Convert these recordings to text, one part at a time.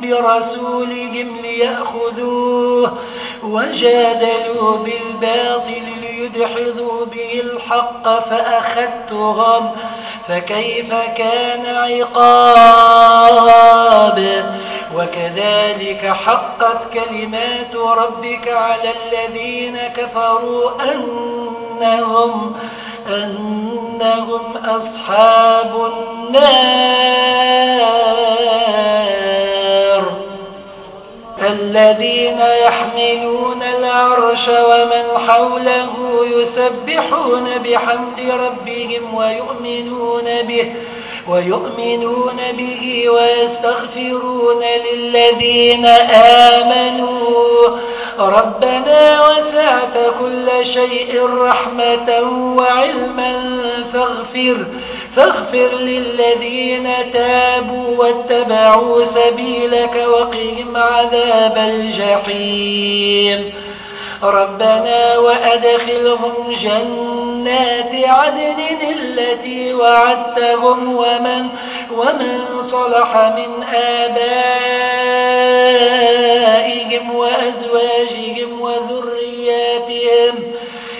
برسولهم ليأخذوه وجادلوا بالباطل ليدحضوا به الحق فأخذتهم فكيف كان عقاب؟ وكذلك حقت كلمات ربك على الذين كفروا أنهم أنهم أصحاب النار. الذين يحملون العرش ومن حوله يسبحون بحمد ربهم ويؤمنون به ويؤمنون به ويستغفرون للذين آمنوا. ربنا وسعت كل شيء رحمة وعلما فاغفر فاغفر للذين تابوا واتبعوا سبيلك وقهم عذاب الجحيم. ربنا وأدخلهم جنات عدن التي وعدتهم ومن, ومن صلح من آبائهم وأزواجهم وذرياتهم.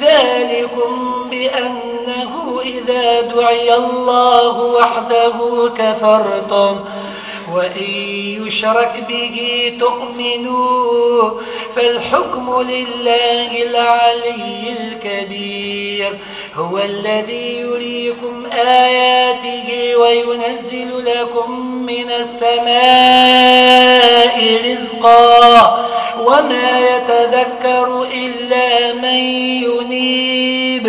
ذلكم بأنه إذا دعي الله وحده كفرتم. وإن يشرك به تؤمنوا فالحكم لله العلي الكبير. هو الذي يريكم آياته وينزل لكم من السماء رزقا. وما يتذكر إلا من ينيب.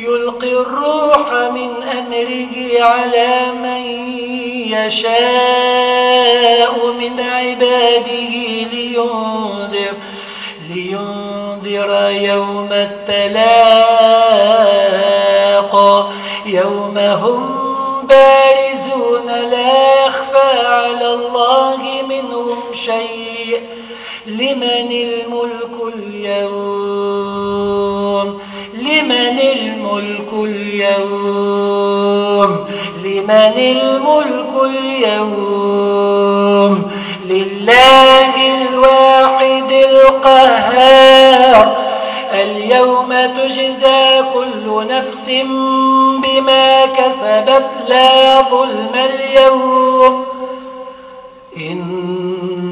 يلقي الروح من أمره على من يشاء من عباده لينذر, لينذر يوم التلاق. يوم هم بارزون لا يخفى على الله منهم شيء. لمن الملك اليوم لمن الملك اليوم؟ لمن الملك اليوم؟ لله الواحد القهار. اليوم تجزى كل نفس بما كسبت لا ظلم اليوم. إن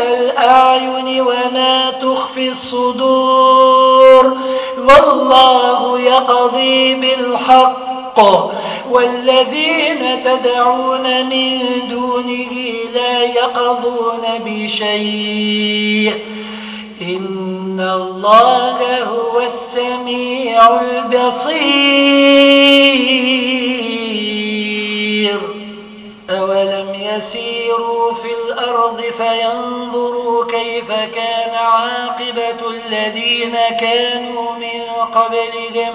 الأعين وما تخفي الصدور. والله يقضي بالحق. والذين تدعون من دونه لا يقضون بشيء. إن الله هو السميع البصير. أولم يسيروا في الأرض فينظروا كيف كان عاقبة الذين كانوا من قبلهم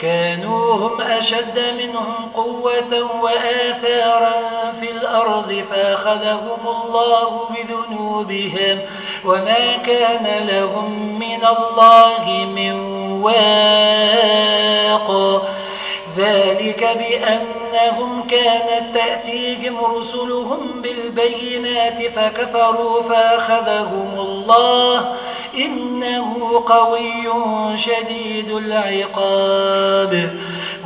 كانوا هم أشد منهم قوة وآثارا في الأرض فاخذهم الله بذنوبهم وما كان لهم من الله من واق ذلك بأنهم كانت تأتيهم رسلهم بالبينات فكفروا فأخذهم الله إنه قوي شديد العقاب.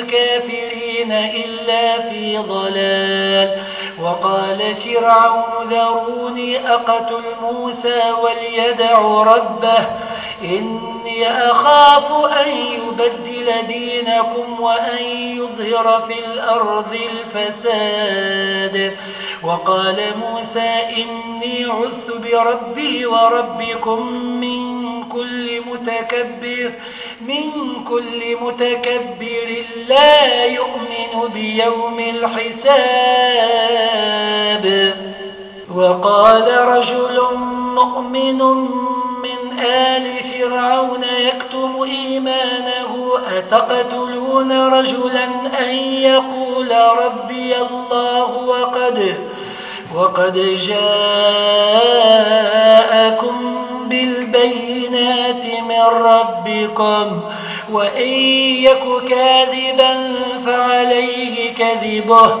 الكافرين إلا في ضلال. وقال فرعون ذروني أقتل موسى وليدع ربه. إني أخاف أن يبدل دينكم وأن يظهر في الأرض الفساد. وقال موسى إني عث بربي وربكم من كل متكبر من كل متكبر لا يؤمن بيوم الحساب. وقال رجل مؤمن من آل فرعون يكتم إيمانه أتقتلون رجلا أن يقول ربي الله وقد وقد جاءكم بالبينات من ربكم وإن يك كاذبا فعليه كذبه.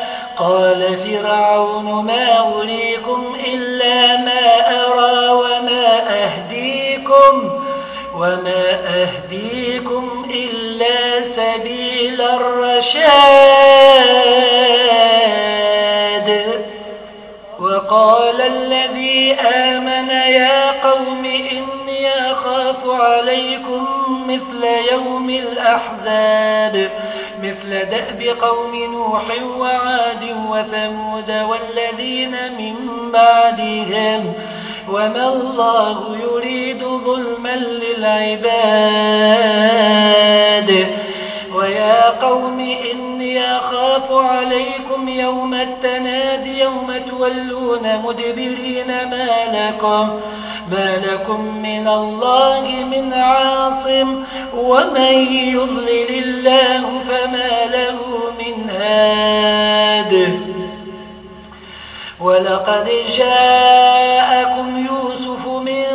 قال فرعون ما أريكم إلا ما أرى وما أهديكم وما أهديكم إلا سبيل الرشاد. وقال الذي آمن يا قوم إني أخاف عليكم مثل يوم الأحزاب مثل دأب قوم نوح وعاد وثمود والذين من بعدهم. وما الله يريد ظلما للعباد. ويا قوم إني أخاف عليكم يوم التناد يوم تولون مدبرين ما لكم, ما لكم من الله من عاصم ومن يضلل الله فما له من هاد. ولقد جاءكم يوسف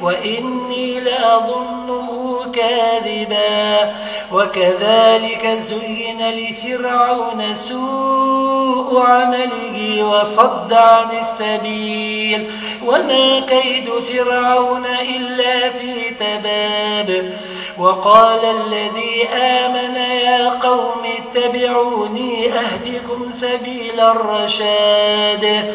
وإني لأظنه كاذبا. وكذلك زين لفرعون سوء عمله وصد عن السبيل. وما كيد فرعون إلا في تباب. وقال الذي آمن يا قوم اتبعوني أهدكم سبيل الرشاد.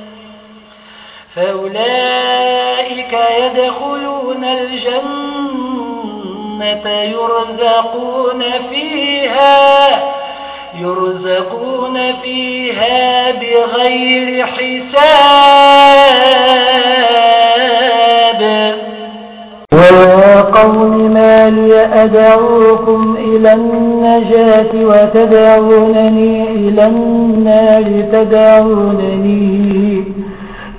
فأولئك يدخلون الجنة يرزقون فيها يرزقون فيها بغير حساب. ويا قوم ما لي أدعوكم إلى النجاة وتدعونني إلى النار تدعونني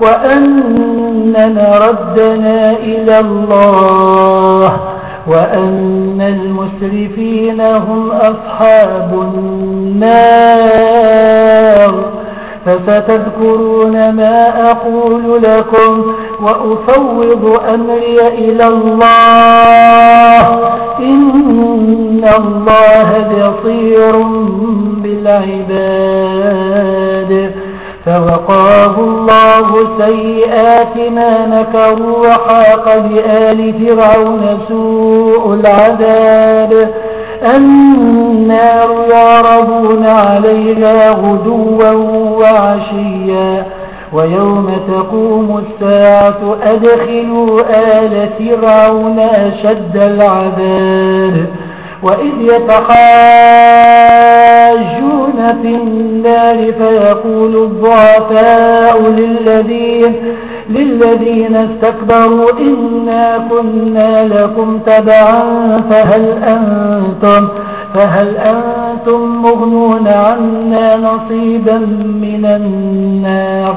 وأن مردنا إلى الله وأن المسرفين هم أصحاب النار فستذكرون ما أقول لكم وأفوض أمري إلى الله إن الله بصير بالعباد فوقاه الله سيئات ما نكروا وحاق بآل فرعون سوء العذاب. النار يعرضون عليها غدوا وعشيا. ويوم تقوم الساعة أدخلوا آل فرعون أشد العذاب. وإذ يتحاجون في النار فيقول الضعفاء للذين, للذين استكبروا إنا كنا لكم تبعا فهل أنتم, فهل أنتم مغنون عنا نصيبا من النار؟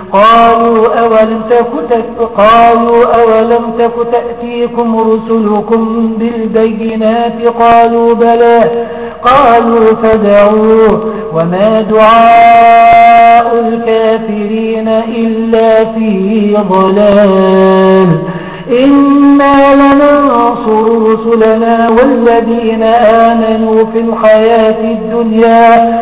قالوا أولم تك قالوا أولم تك تأتيكم رسلكم بالبينات قالوا بلى قالوا فدعوه وما دعاء الكافرين إلا في ضلال إنا لننصر رسلنا والذين آمنوا في الحياة الدنيا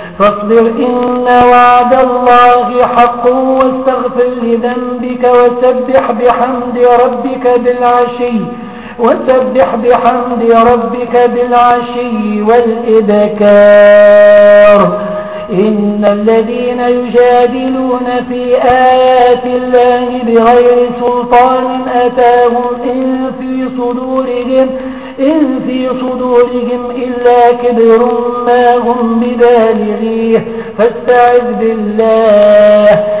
فاصبر إن وعد الله حق واستغفر لذنبك وسبح بحمد ربك بالعشي وسبح بحمد ربك بالعشي والإذكار إن الذين يجادلون في آيات الله بغير سلطان أتاهم إن في صدورهم إن في صدورهم إلا كبر ما هم ببالغيه فاستعذ بالله.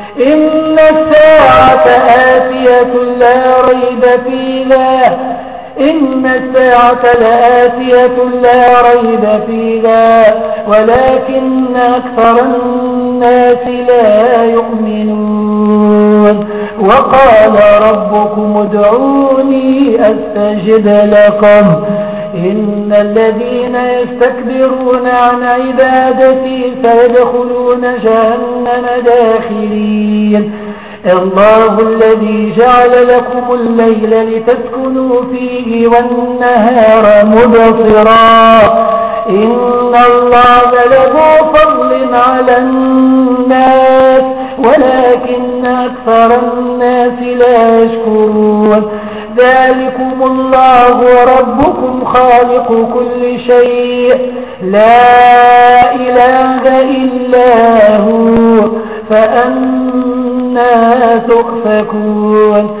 إن الساعة آتية لا ريب فيها. إن الساعة لآتية لا ريب فيها. ولكن أكثر الناس لا يؤمنون. وقال ربكم ادعوني أستجب لكم. إن الذين يستكبرون عن عبادتي سيدخلون جهنم داخلين الله الذي جعل لكم الليل لتسكنوا فيه والنهار مبصرا. إن الله له فضل على الناس ولكن أكثر الناس لا يشكرون. ذلكم الله ربكم خالق كل شيء. لا إله إلا هو. فأنا تؤفكون.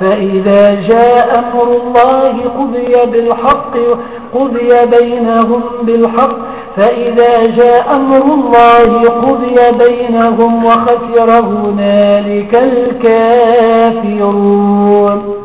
فإذا جاء أمر الله قضي بالحق قضي بينهم بالحق. فإذا جاء أمر الله قضي بينهم وخسر هنالك الكافرون.